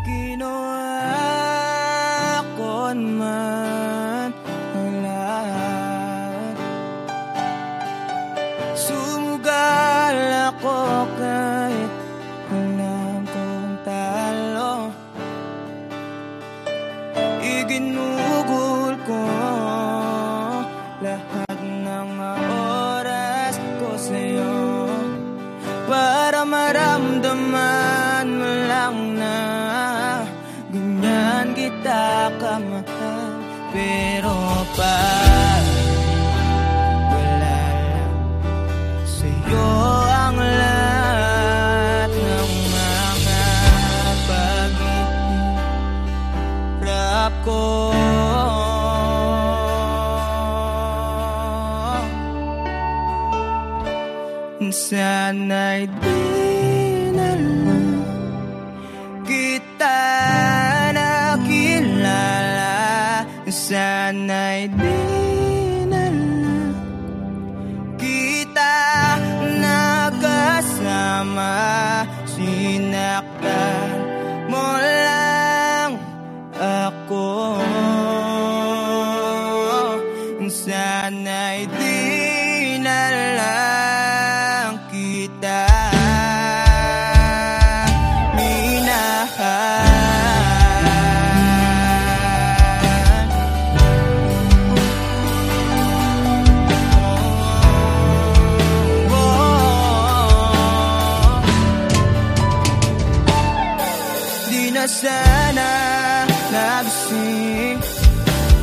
Ginawa ko man lahat. Sumugal ako kahit kita kamahal Pero pag wala lang Sa'yo ang lahat ng mga pag-ihirap ko. Sana'y di na lang Sana'y di na lang kita nakasama Sinaktan na sana nagising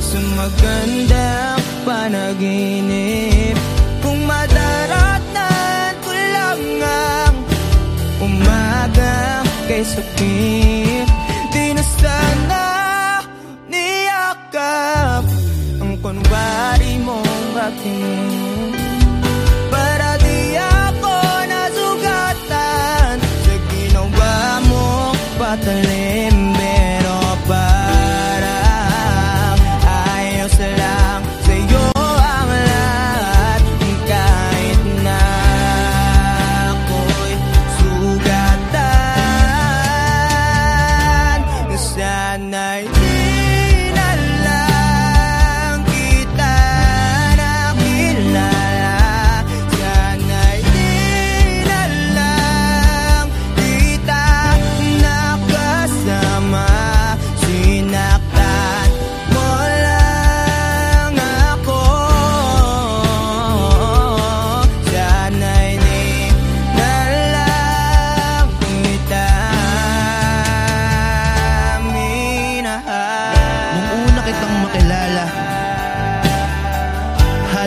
Sa magandang panaginip. Kung madaratnan ko lang ang umaga kay sakit Di na sana niyakap Ang kunwari mong pagtingin Para di ako nasugatan Sa ginawa mo patalim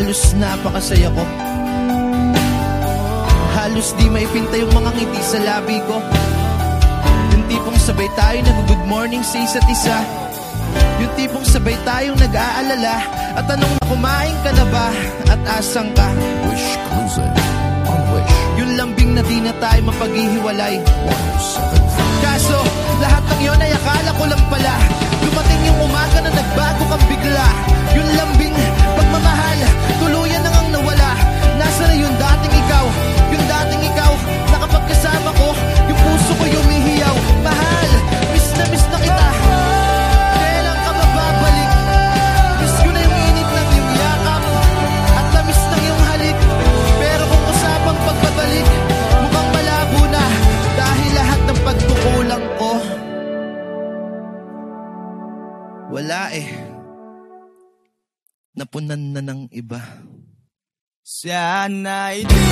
halos napakasaya ko. Halos di maipinta yung mga ngiti sa labi ko. Yung tipong sabay tayo nag-good morning sa isa't isa. Yung tipong sabay tayong nag-aalala At tanong na kumain ka na ba At asang ka Wish Cruiser on Wish Yung lambing na di na tayo mapaghihiwalay 1075. Kaso, lahat ng yon ay akala ko lang pala Dumating yung umaga na nagbago kang bigla Wala eh. Napunan na ng iba. Sana'y di